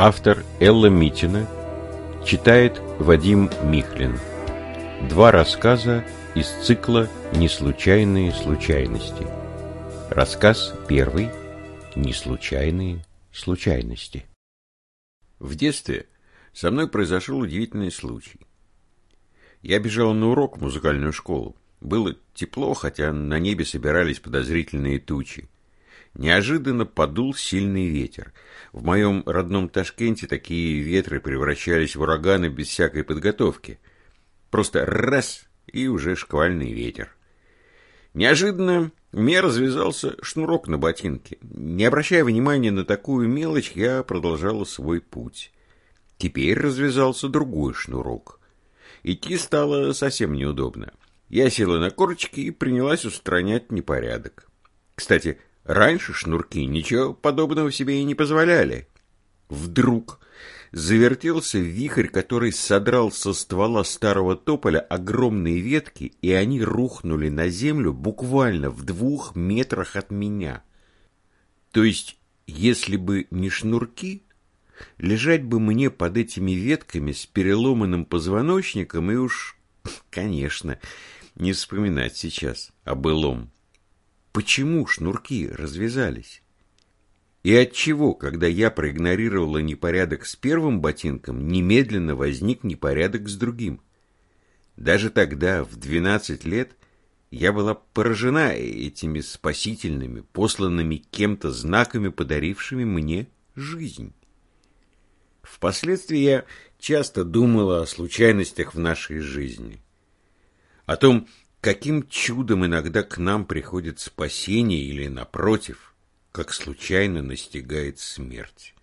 Автор Элла Митина читает Вадим Михлин. Два рассказа из цикла «Неслучайные случайности». Рассказ первый «Неслучайные случайности». В детстве со мной произошел удивительный случай. Я бежал на урок в музыкальную школу. Было тепло, хотя на небе собирались подозрительные тучи. Неожиданно подул сильный ветер. В моем родном Ташкенте такие ветры превращались в ураганы без всякой подготовки. Просто раз — и уже шквальный ветер. Неожиданно меня развязался шнурок на ботинке. Не обращая внимания на такую мелочь, я продолжала свой путь. Теперь развязался другой шнурок. Идти стало совсем неудобно. Я села на корочки и принялась устранять непорядок. Кстати, Раньше шнурки ничего подобного себе и не позволяли. Вдруг завертелся вихрь, который содрал со ствола старого тополя огромные ветки, и они рухнули на землю буквально в двух метрах от меня. То есть, если бы не шнурки, лежать бы мне под этими ветками с переломанным позвоночником и уж, конечно, не вспоминать сейчас о былом почему шнурки развязались. И отчего, когда я проигнорировала непорядок с первым ботинком, немедленно возник непорядок с другим. Даже тогда, в двенадцать лет, я была поражена этими спасительными, посланными кем-то знаками, подарившими мне жизнь. Впоследствии я часто думала о случайностях в нашей жизни. О том, Каким чудом иногда к нам приходит спасение или, напротив, как случайно настигает смерть.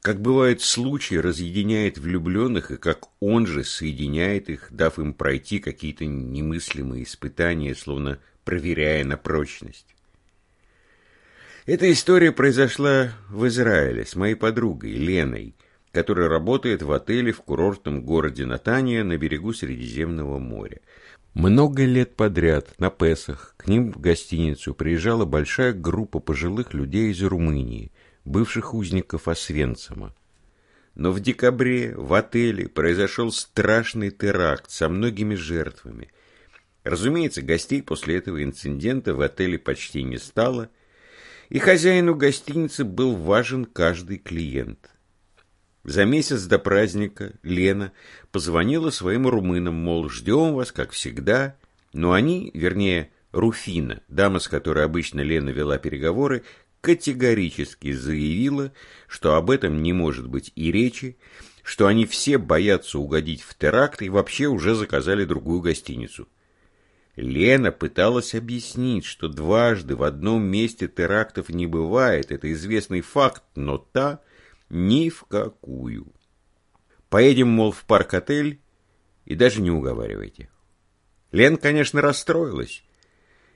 Как бывает случай, разъединяет влюбленных, и как он же соединяет их, дав им пройти какие-то немыслимые испытания, словно проверяя на прочность. Эта история произошла в Израиле с моей подругой Леной, которая работает в отеле в курортном городе Натания на берегу Средиземного моря. Много лет подряд на Песах к ним в гостиницу приезжала большая группа пожилых людей из Румынии, бывших узников Освенцима. Но в декабре в отеле произошел страшный теракт со многими жертвами. Разумеется, гостей после этого инцидента в отеле почти не стало, и хозяину гостиницы был важен каждый клиент – за месяц до праздника Лена позвонила своим румынам, мол, ждем вас, как всегда. Но они, вернее, Руфина, дама, с которой обычно Лена вела переговоры, категорически заявила, что об этом не может быть и речи, что они все боятся угодить в теракт и вообще уже заказали другую гостиницу. Лена пыталась объяснить, что дважды в одном месте терактов не бывает, это известный факт, но та ни в какую. Поедем, мол, в парк-отель и даже не уговаривайте. Лен, конечно, расстроилась.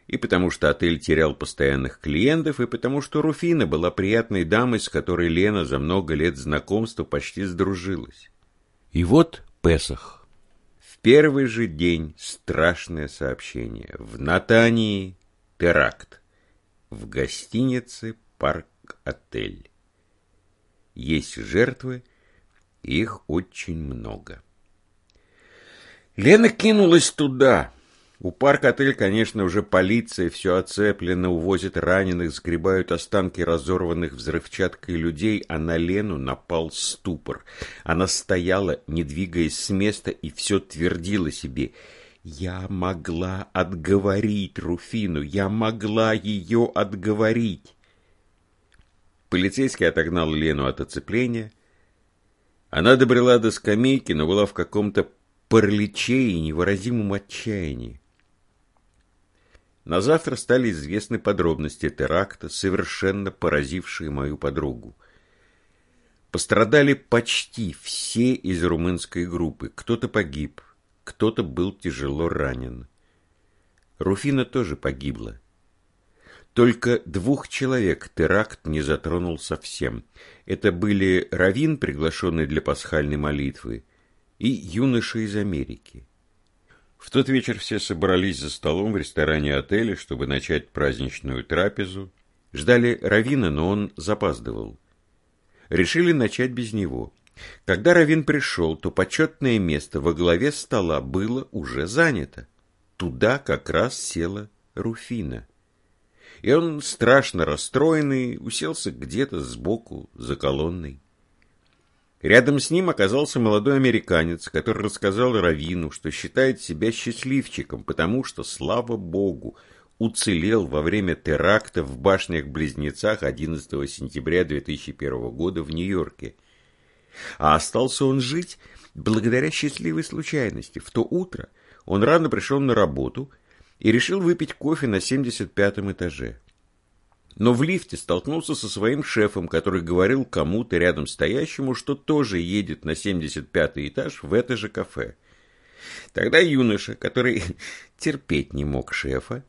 И потому что отель терял постоянных клиентов, и потому что Руфина была приятной дамой, с которой Лена за много лет знакомства почти сдружилась. И вот Песах. В первый же день страшное сообщение. В Натании теракт. В гостинице парк-отель. Есть жертвы, их очень много. Лена кинулась туда. У парк-отель, конечно, уже полиция, все оцеплено, увозят раненых, сгребают останки разорванных взрывчаткой людей, а на Лену напал ступор. Она стояла, не двигаясь с места, и все твердила себе — я могла отговорить Руфину, я могла ее отговорить. Полицейский отогнал Лену от оцепления. Она добрела до скамейки, но была в каком-то параличе и невыразимом отчаянии. На завтра стали известны подробности теракта, совершенно поразившие мою подругу. Пострадали почти все из румынской группы. Кто-то погиб, кто-то был тяжело ранен. Руфина тоже погибла. Только двух человек теракт не затронул совсем. Это были Равин, приглашенный для пасхальной молитвы, и юноша из Америки. В тот вечер все собрались за столом в ресторане отеля, чтобы начать праздничную трапезу. Ждали Равина, но он запаздывал. решили начать без него. Когда Равин пришел, то почетное место во главе стола было уже занято. Туда как раз села Руфина. И он, страшно расстроенный, уселся где-то сбоку за колонной. Рядом с ним оказался молодой американец, который рассказал Равину, что считает себя счастливчиком, потому что, слава богу, уцелел во время теракта в башнях-близнецах 11 сентября 2001 года в Нью-Йорке. А остался он жить благодаря счастливой случайности. В то утро он рано пришел на работу и решил выпить кофе на 75-м этаже но в лифте столкнулся со своим шефом, который говорил кому-то рядом стоящему, что тоже едет на 75-й этаж в это же кафе. Тогда юноша, который терпеть не мог шефа,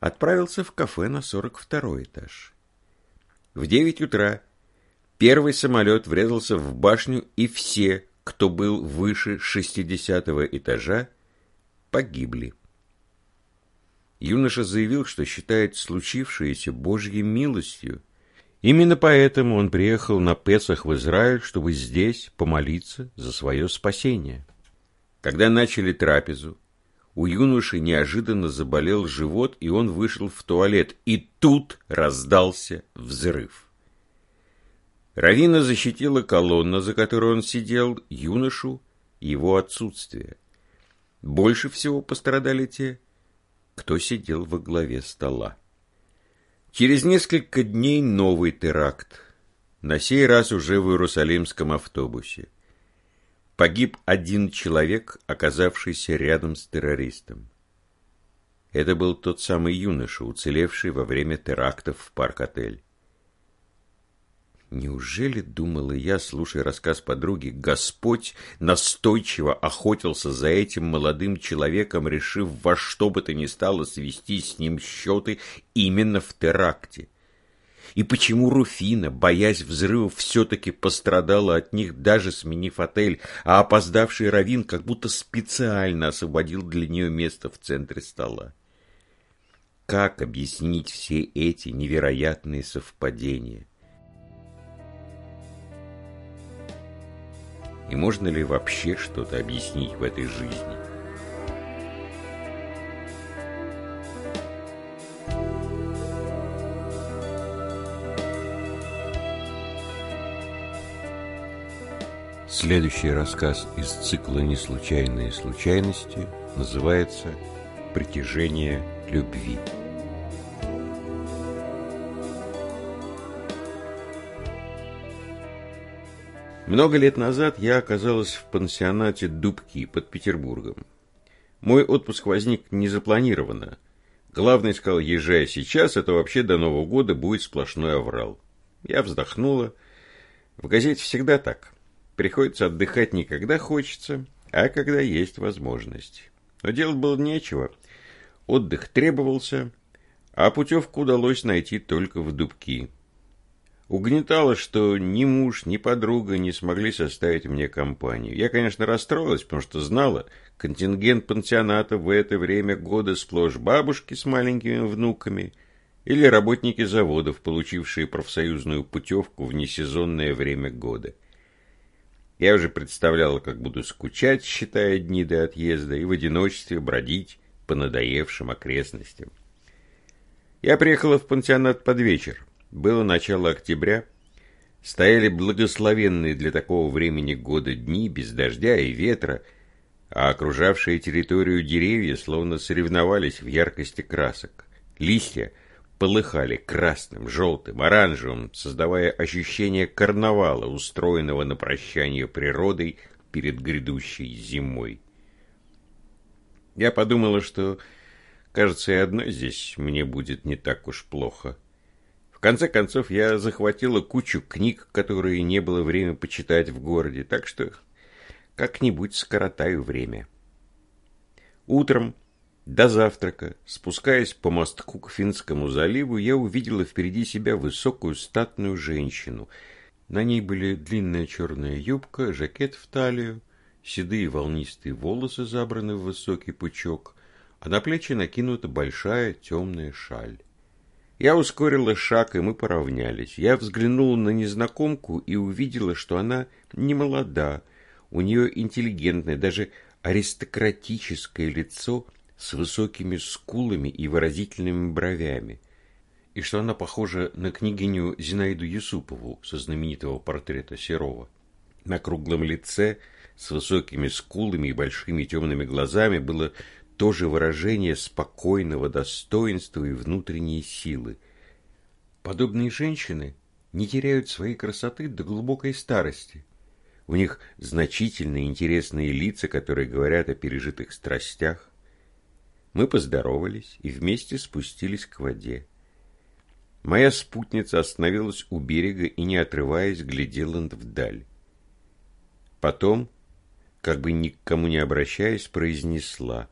отправился в кафе на 42-й этаж. В 9 утра первый самолет врезался в башню, и все, кто был выше 60-го этажа, погибли. Юноша заявил, что считает случившееся Божьей милостью. Именно поэтому он приехал на Песах в Израиль, чтобы здесь помолиться за свое спасение. Когда начали трапезу, у юноши неожиданно заболел живот, и он вышел в туалет, и тут раздался взрыв. Равина защитила колонна, за которой он сидел, юношу, его отсутствие. Больше всего пострадали те, кто сидел во главе стола. Через несколько дней новый теракт, на сей раз уже в Иерусалимском автобусе. Погиб один человек, оказавшийся рядом с террористом. Это был тот самый юноша, уцелевший во время терактов в парк-отель. Неужели, думала я, слушая рассказ подруги, Господь настойчиво охотился за этим молодым человеком, решив во что бы то ни стало свести с ним счеты именно в теракте? И почему Руфина, боясь взрывов, все-таки пострадала от них, даже сменив отель, а опоздавший Равин как будто специально освободил для нее место в центре стола? Как объяснить все эти невероятные совпадения? И можно ли вообще что-то объяснить в этой жизни? Следующий рассказ из цикла «Неслучайные случайности» называется «Притяжение любви». Много лет назад я оказалась в пансионате Дубки под Петербургом. Мой отпуск возник незапланированно. Главный сказал, езжай сейчас, это вообще до Нового года будет сплошной аврал. Я вздохнула. В газете всегда так. Приходится отдыхать не когда хочется, а когда есть возможность. Но делать было нечего. Отдых требовался, а путевку удалось найти только в Дубки. Угнетало, что ни муж, ни подруга не смогли составить мне компанию. Я, конечно, расстроилась, потому что знала, контингент пансионата в это время года сплошь бабушки с маленькими внуками или работники заводов, получившие профсоюзную путевку в несезонное время года. Я уже представляла, как буду скучать, считая дни до отъезда, и в одиночестве бродить по надоевшим окрестностям. Я приехала в пансионат под вечер. Было начало октября. Стояли благословенные для такого времени года дни, без дождя и ветра, а окружавшие территорию деревья словно соревновались в яркости красок. Листья полыхали красным, желтым, оранжевым, создавая ощущение карнавала, устроенного на прощание природой перед грядущей зимой. Я подумала, что, кажется, и одной здесь мне будет не так уж плохо конце концов, я захватила кучу книг, которые не было время почитать в городе, так что как-нибудь скоротаю время. Утром, до завтрака, спускаясь по мостку к Финскому заливу, я увидела впереди себя высокую статную женщину. На ней были длинная черная юбка, жакет в талию, седые волнистые волосы забраны в высокий пучок, а на плечи накинута большая темная шаль. Я ускорила шаг, и мы поравнялись. Я взглянула на незнакомку и увидела, что она не молода. У нее интеллигентное, даже аристократическое лицо с высокими скулами и выразительными бровями. И что она похожа на княгиню Зинаиду Юсупову со знаменитого портрета Серова. На круглом лице с высокими скулами и большими темными глазами было то же выражение спокойного достоинства и внутренней силы. Подобные женщины не теряют своей красоты до глубокой старости. У них значительные интересные лица, которые говорят о пережитых страстях. Мы поздоровались и вместе спустились к воде. Моя спутница остановилась у берега и, не отрываясь, глядела вдаль. Потом, как бы никому не обращаясь, произнесла.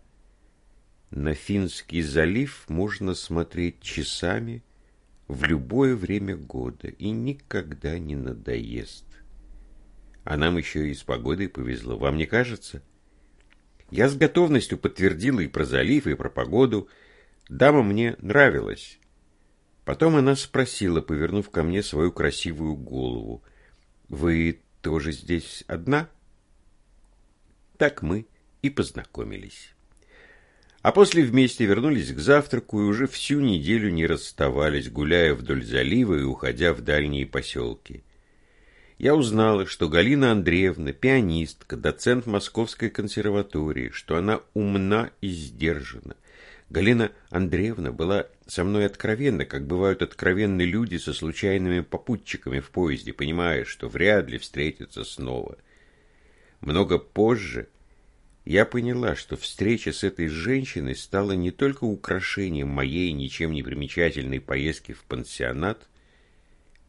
На Финский залив можно смотреть часами в любое время года и никогда не надоест. А нам еще и с погодой повезло, вам не кажется? Я с готовностью подтвердила и про залив, и про погоду. Дама мне нравилась. Потом она спросила, повернув ко мне свою красивую голову. «Вы тоже здесь одна?» Так мы и познакомились. А после вместе вернулись к завтраку и уже всю неделю не расставались, гуляя вдоль залива и уходя в дальние поселки. Я узнала, что Галина Андреевна – пианистка, доцент Московской консерватории, что она умна и сдержана. Галина Андреевна была со мной откровенна, как бывают откровенны люди со случайными попутчиками в поезде, понимая, что вряд ли встретятся снова. Много позже я поняла, что встреча с этой женщиной стала не только украшением моей ничем не примечательной поездки в пансионат,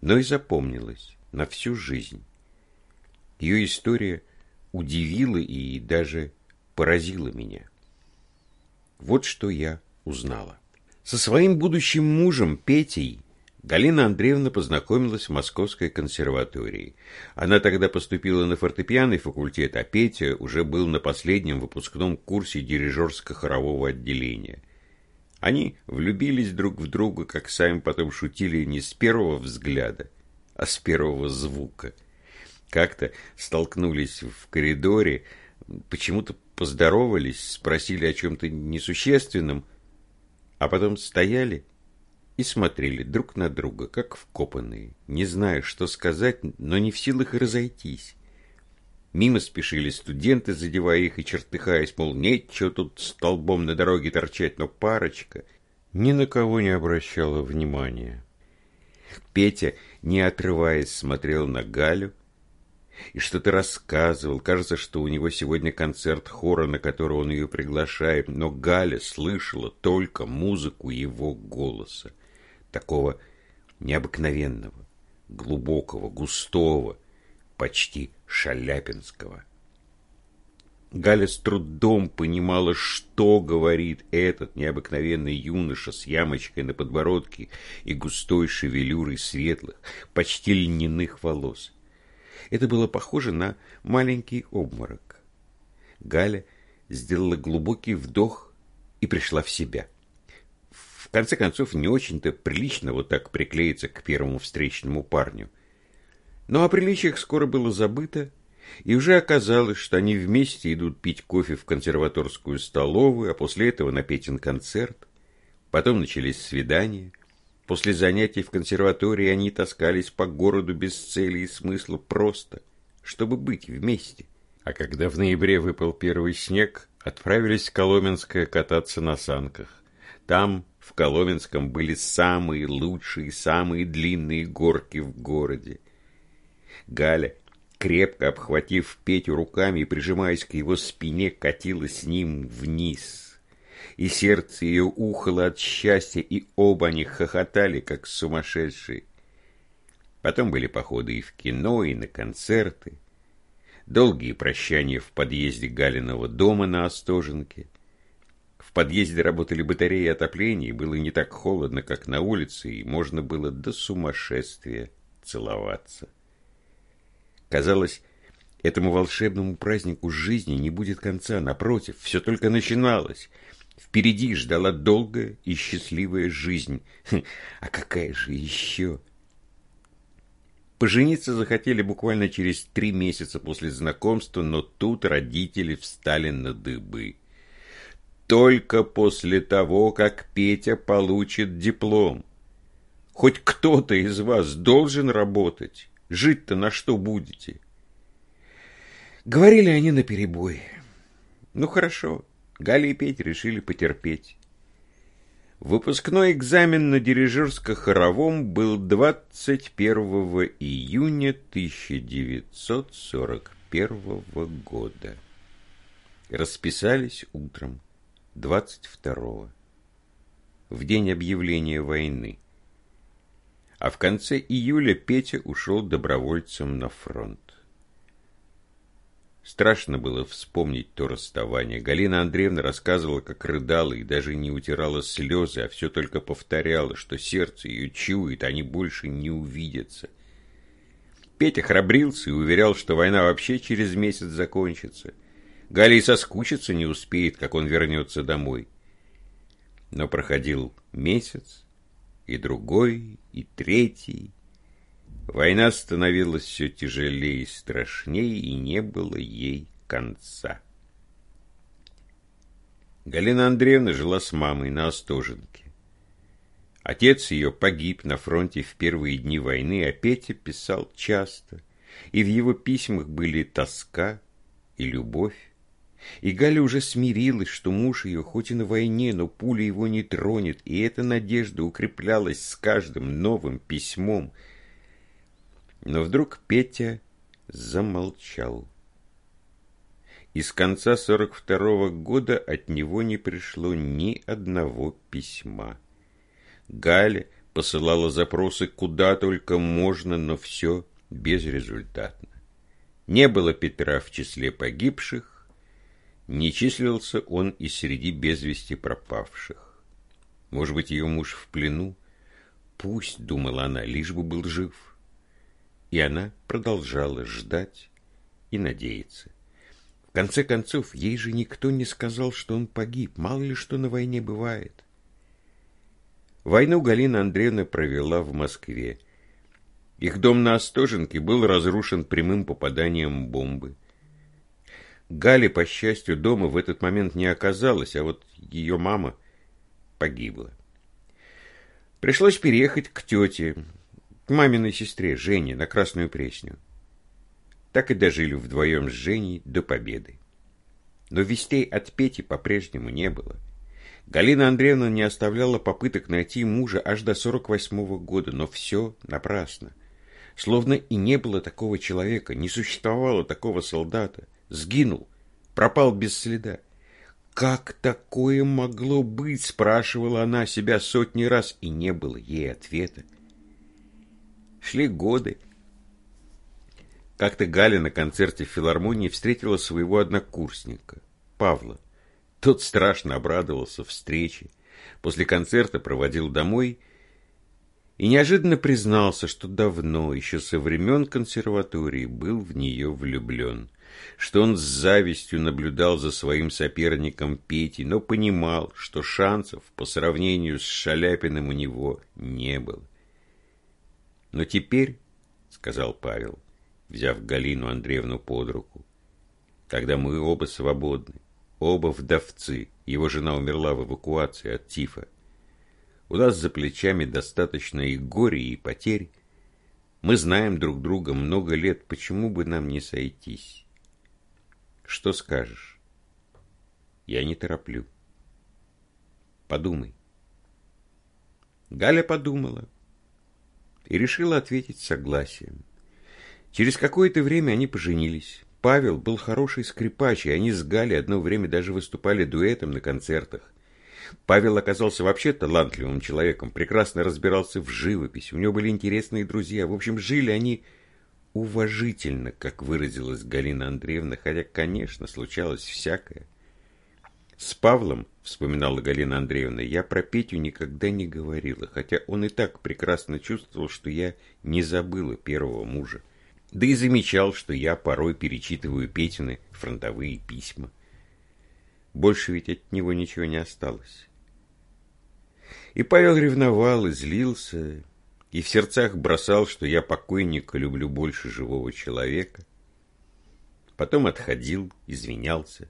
но и запомнилась на всю жизнь. Ее история удивила и даже поразила меня. Вот что я узнала. Со своим будущим мужем Петей Галина Андреевна познакомилась в Московской консерватории. Она тогда поступила на фортепианный факультет, а Петя уже был на последнем выпускном курсе дирижерско-хорового отделения. Они влюбились друг в друга, как сами потом шутили, не с первого взгляда, а с первого звука. Как-то столкнулись в коридоре, почему-то поздоровались, спросили о чем-то несущественном, а потом стояли и смотрели друг на друга, как вкопанные, не зная, что сказать, но не в силах разойтись. Мимо спешили студенты, задевая их и чертыхаясь, мол, нечего тут столбом на дороге торчать, но парочка ни на кого не обращала внимания. Петя, не отрываясь, смотрел на Галю и что-то рассказывал. Кажется, что у него сегодня концерт хора, на который он ее приглашает, но Галя слышала только музыку его голоса, такого необыкновенного, глубокого, густого, почти шаляпинского. Галя с трудом понимала, что говорит этот необыкновенный юноша с ямочкой на подбородке и густой шевелюрой светлых, почти льняных волос. Это было похоже на маленький обморок. Галя сделала глубокий вдох и пришла в себя. Конце концов, не очень-то прилично вот так приклеиться к первому встречному парню. Но о приличиях скоро было забыто, и уже оказалось, что они вместе идут пить кофе в консерваторскую столовую, а после этого на Петин концерт. Потом начались свидания. После занятий в консерватории они таскались по городу без цели и смысла просто, чтобы быть вместе. А когда в ноябре выпал первый снег, отправились в Коломенское кататься на санках. Там, в Коломенском, были самые лучшие, самые длинные горки в городе. Галя крепко обхватив Петю руками и прижимаясь к его спине, катила с ним вниз. И сердце ее ухало от счастья, и оба они хохотали, как сумасшедшие. Потом были походы и в кино, и на концерты. Долгие прощания в подъезде Галиного дома на Остоженке. Подъезде работали батареи отопления, было не так холодно, как на улице, и можно было до сумасшествия целоваться. Казалось, этому волшебному празднику жизни не будет конца. Напротив, все только начиналось. Впереди ждала долгая и счастливая жизнь. А какая же еще? Пожениться захотели буквально через три месяца после знакомства, но тут родители встали на дыбы. Только после того, как Петя получит диплом. Хоть кто-то из вас должен работать. Жить-то на что будете? Говорили они наперебой. Ну хорошо, Галя и Петя решили потерпеть. Выпускной экзамен на дирижерско-хоровом был 21 июня 1941 года. Расписались утром 22 в день объявления войны. А в конце июля Петя ушел добровольцем на фронт. Страшно было вспомнить то расставание. Галина Андреевна рассказывала, как рыдала и даже не утирала слезы, а все только повторяла, что сердце ее чует, они больше не увидятся. Петя храбрился и уверял, что война вообще через месяц закончится. Галя и не успеет, как он вернется домой. Но проходил месяц, и другой, и третий, Война становилась все тяжелее и страшнее, и не было ей конца. Галина Андреевна жила с мамой на Остоженке. Отец ее погиб на фронте в первые дни войны, а Петя писал часто, и в его письмах были тоска и любовь. И Галя уже смирилась, что муж ее хоть и на войне, но пуля его не тронет, и эта надежда укреплялась с каждым новым письмом – но вдруг Петя замолчал. И с конца сорок второго года от него не пришло ни одного письма. Галя посылала запросы куда только можно, но все безрезультатно. Не было Петра в числе погибших, не числился он и среди без вести пропавших. Может быть, ее муж в плену? Пусть, думала она, лишь бы был жив. И она продолжала ждать и надеяться. В конце концов, ей же никто не сказал, что он погиб. Мало ли что на войне бывает. Войну Галина Андреевна провела в Москве. Их дом на Остоженке был разрушен прямым попаданием бомбы. Гали, по счастью, дома в этот момент не оказалась, а вот ее мама погибла. Пришлось переехать к тете, к маминой сестре Жене на Красную Пресню. Так и дожили вдвоем с Женей до победы. Но вестей от Пети по-прежнему не было. Галина Андреевна не оставляла попыток найти мужа аж до 48-го года, но все напрасно. Словно и не было такого человека, не существовало такого солдата. Сгинул, пропал без следа. «Как такое могло быть?» – спрашивала она себя сотни раз, и не было ей ответа. Шли годы. Как-то Галя на концерте в филармонии встретила своего однокурсника, Павла. Тот страшно обрадовался встрече. После концерта проводил домой и неожиданно признался, что давно, еще со времен консерватории, был в нее влюблен, что он с завистью наблюдал за своим соперником Петей, но понимал, что шансов по сравнению с Шаляпиным у него не было. Но теперь, — сказал Павел, взяв Галину Андреевну под руку, — тогда мы оба свободны, оба вдовцы. Его жена умерла в эвакуации от тифа. У нас за плечами достаточно и горя, и потерь. Мы знаем друг друга много лет, почему бы нам не сойтись? Что скажешь? Я не тороплю. Подумай. Галя подумала и решила ответить согласием. Через какое-то время они поженились. Павел был хороший скрипач, и они с Галей одно время даже выступали дуэтом на концертах. Павел оказался вообще талантливым человеком, прекрасно разбирался в живописи, у него были интересные друзья. В общем, жили они уважительно, как выразилась Галина Андреевна, хотя, конечно, случалось всякое. С Павлом, вспоминала Галина Андреевна, я про Петю никогда не говорила, хотя он и так прекрасно чувствовал, что я не забыла первого мужа. Да и замечал, что я порой перечитываю Петины фронтовые письма. Больше ведь от него ничего не осталось. И Павел ревновал и злился, и в сердцах бросал, что я покойника люблю больше живого человека. Потом отходил, извинялся,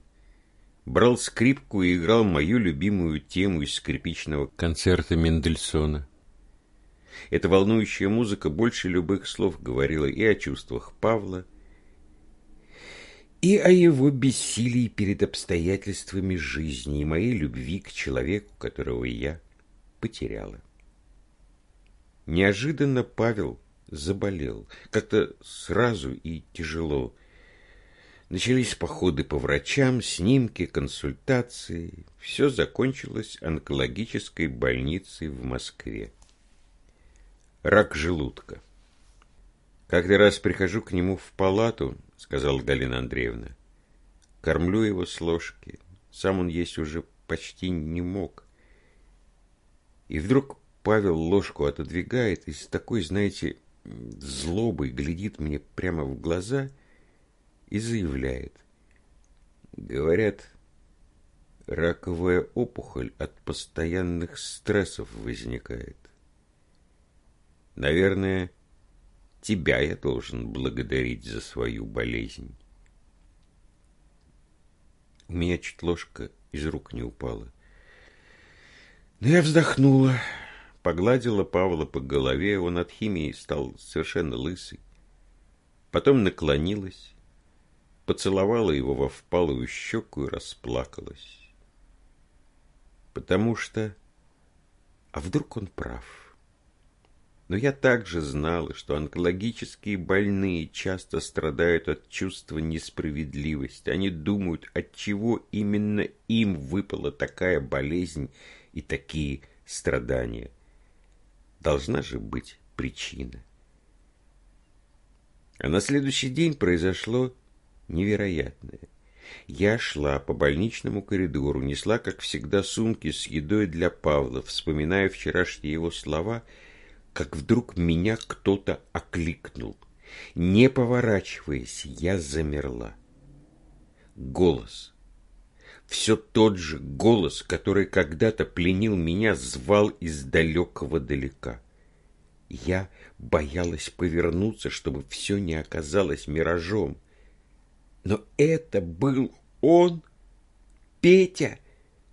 брал скрипку и играл мою любимую тему из скрипичного концерта Мендельсона. Эта волнующая музыка больше любых слов говорила и о чувствах Павла, и о его бессилии перед обстоятельствами жизни и моей любви к человеку, которого я потеряла. Неожиданно Павел заболел, как-то сразу и тяжело. Начались походы по врачам, снимки, консультации. Все закончилось онкологической больницей в Москве. Рак желудка. Как-то раз прихожу к нему в палату, сказала Галина Андреевна. Кормлю его с ложки. Сам он есть уже почти не мог. И вдруг Павел ложку отодвигает и с такой, знаете, злобой глядит мне прямо в глаза и заявляет. Говорят, раковая опухоль от постоянных стрессов возникает. Наверное, тебя я должен благодарить за свою болезнь. У меня чуть ложка из рук не упала. Но я вздохнула, погладила Павла по голове, он от химии стал совершенно лысый. Потом наклонилась, поцеловала его во впалую щеку и расплакалась. Потому что... А вдруг он прав? Но я также знала, что онкологические больные часто страдают от чувства несправедливости. Они думают, от чего именно им выпала такая болезнь и такие страдания. Должна же быть причина. А на следующий день произошло невероятное. Я шла по больничному коридору, несла, как всегда, сумки с едой для Павла, вспоминая вчерашние его слова, как вдруг меня кто-то окликнул. Не поворачиваясь, я замерла. Голос все тот же голос, который когда-то пленил меня, звал из далекого далека. Я боялась повернуться, чтобы все не оказалось миражом. Но это был он, Петя,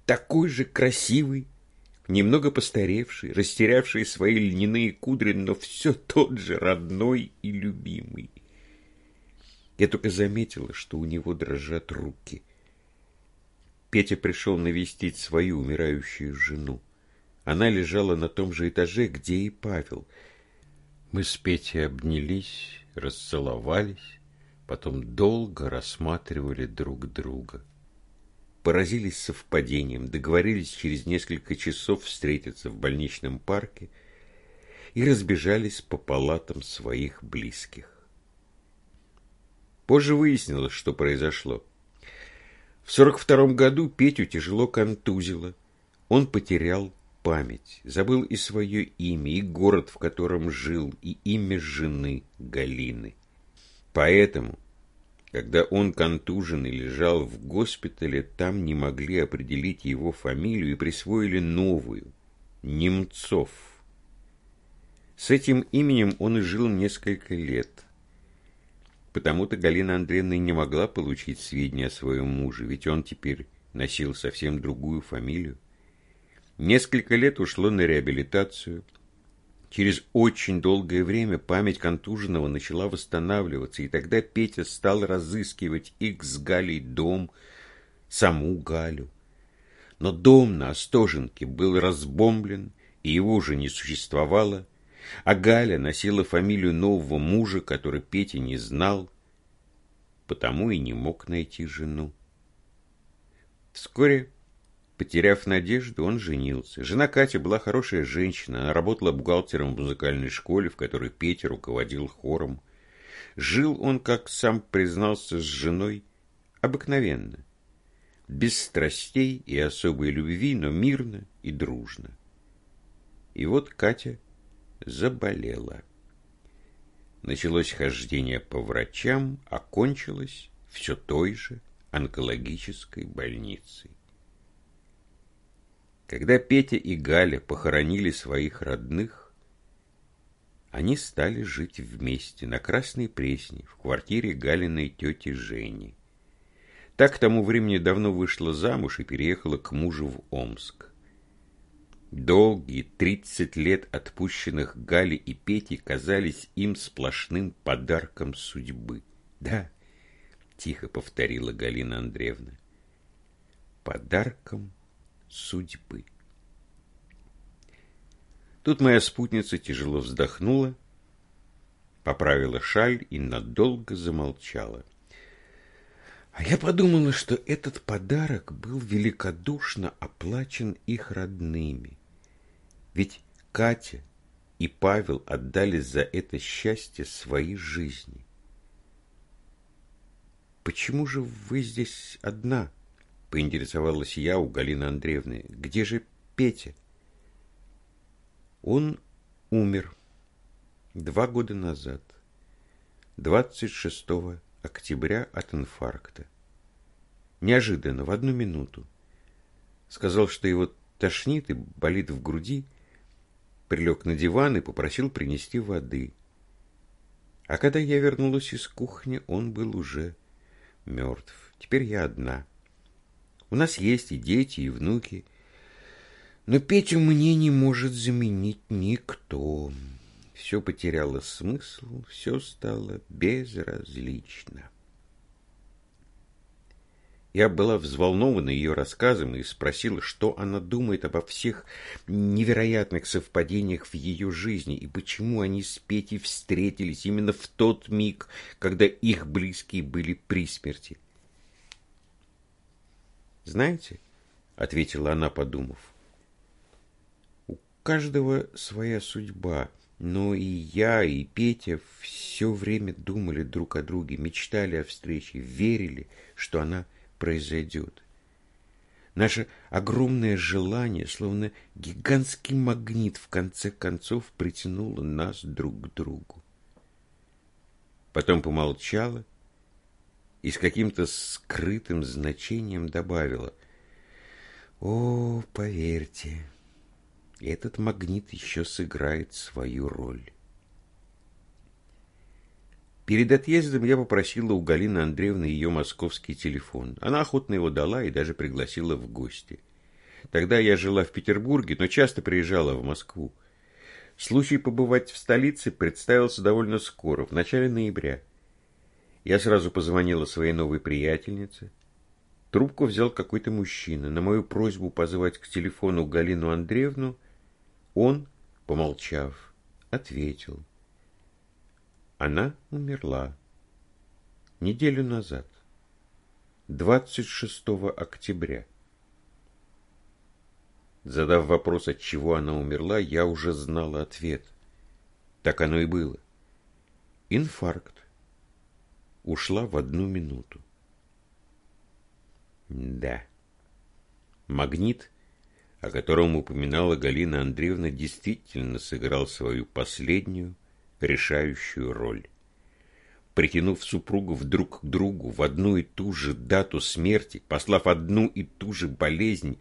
такой же красивый, немного постаревший, растерявший свои льняные кудри, но все тот же родной и любимый. Я только заметила, что у него дрожат руки — Петя пришел навестить свою умирающую жену. Она лежала на том же этаже, где и Павел. Мы с Петей обнялись, расцеловались, потом долго рассматривали друг друга. Поразились совпадением, договорились через несколько часов встретиться в больничном парке и разбежались по палатам своих близких. Позже выяснилось, что произошло. В 42 году Петю тяжело контузило. Он потерял память, забыл и свое имя, и город, в котором жил, и имя жены Галины. Поэтому, когда он контуженный лежал в госпитале, там не могли определить его фамилию и присвоили новую – Немцов. С этим именем он и жил несколько лет – Потому-то Галина Андреевна не могла получить сведения о своем муже, ведь он теперь носил совсем другую фамилию. Несколько лет ушло на реабилитацию. Через очень долгое время память контуженного начала восстанавливаться, и тогда Петя стал разыскивать их с Галей дом, саму Галю. Но дом на Остоженке был разбомблен, и его уже не существовало. А Галя носила фамилию нового мужа, который Петя не знал, потому и не мог найти жену. Вскоре, потеряв надежду, он женился. Жена Катя была хорошая женщина, она работала бухгалтером в музыкальной школе, в которой Петя руководил хором. Жил он, как сам признался с женой, обыкновенно, без страстей и особой любви, но мирно и дружно. И вот Катя заболела. Началось хождение по врачам, а кончилось все той же онкологической больницей. Когда Петя и Галя похоронили своих родных, они стали жить вместе на Красной Пресне в квартире Галиной тети Жени. Так к тому времени давно вышла замуж и переехала к мужу в Омск. Долгие тридцать лет отпущенных Гали и Пети казались им сплошным подарком судьбы. Да, тихо повторила Галина Андреевна. Подарком судьбы. Тут моя спутница тяжело вздохнула, поправила шаль и надолго замолчала. А я подумала, что этот подарок был великодушно оплачен их родными. Ведь Катя и Павел отдали за это счастье свои жизни. «Почему же вы здесь одна?» — поинтересовалась я у Галины Андреевны. «Где же Петя?» Он умер два года назад, 26 октября от инфаркта. Неожиданно, в одну минуту. Сказал, что его тошнит и болит в груди, прилег на диван и попросил принести воды. А когда я вернулась из кухни, он был уже мертв. Теперь я одна. У нас есть и дети, и внуки. Но Петю мне не может заменить никто. Все потеряло смысл, все стало безразлично. Я была взволнована ее рассказом и спросила, что она думает обо всех невероятных совпадениях в ее жизни и почему они с Петей встретились именно в тот миг, когда их близкие были при смерти. «Знаете», — ответила она, подумав, — «у каждого своя судьба». Но и я, и Петя все время думали друг о друге, мечтали о встрече, верили, что она произойдет. Наше огромное желание, словно гигантский магнит, в конце концов притянуло нас друг к другу. Потом помолчала и с каким-то скрытым значением добавила. «О, поверьте, этот магнит еще сыграет свою роль». Перед отъездом я попросила у Галины Андреевны ее московский телефон. Она охотно его дала и даже пригласила в гости. Тогда я жила в Петербурге, но часто приезжала в Москву. Случай побывать в столице представился довольно скоро, в начале ноября. Я сразу позвонила своей новой приятельнице. Трубку взял какой-то мужчина. На мою просьбу позвать к телефону Галину Андреевну он, помолчав, ответил – она умерла неделю назад, 26 октября. Задав вопрос, от чего она умерла, я уже знала ответ. Так оно и было. Инфаркт. Ушла в одну минуту. Да. Магнит, о котором упоминала Галина Андреевна, действительно сыграл свою последнюю решающую роль. Притянув супругов друг к другу в одну и ту же дату смерти, послав одну и ту же болезнь,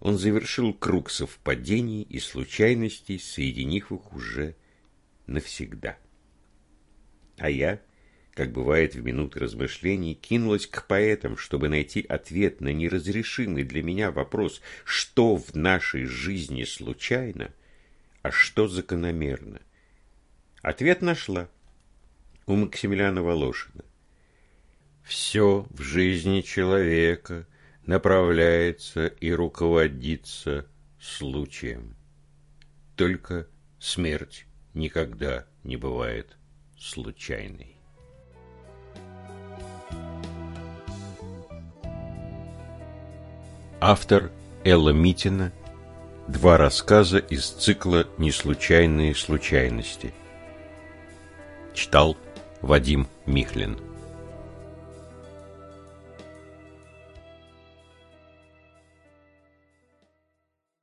он завершил круг совпадений и случайностей, соединив их уже навсегда. А я, как бывает в минуты размышлений, кинулась к поэтам, чтобы найти ответ на неразрешимый для меня вопрос, что в нашей жизни случайно, а что закономерно. Ответ нашла у Максимилиана Волошина. Все в жизни человека направляется и руководится случаем. Только смерть никогда не бывает случайной. Автор Элла Митина. Два рассказа из цикла «Неслучайные случайности». Читал Вадим Михлин.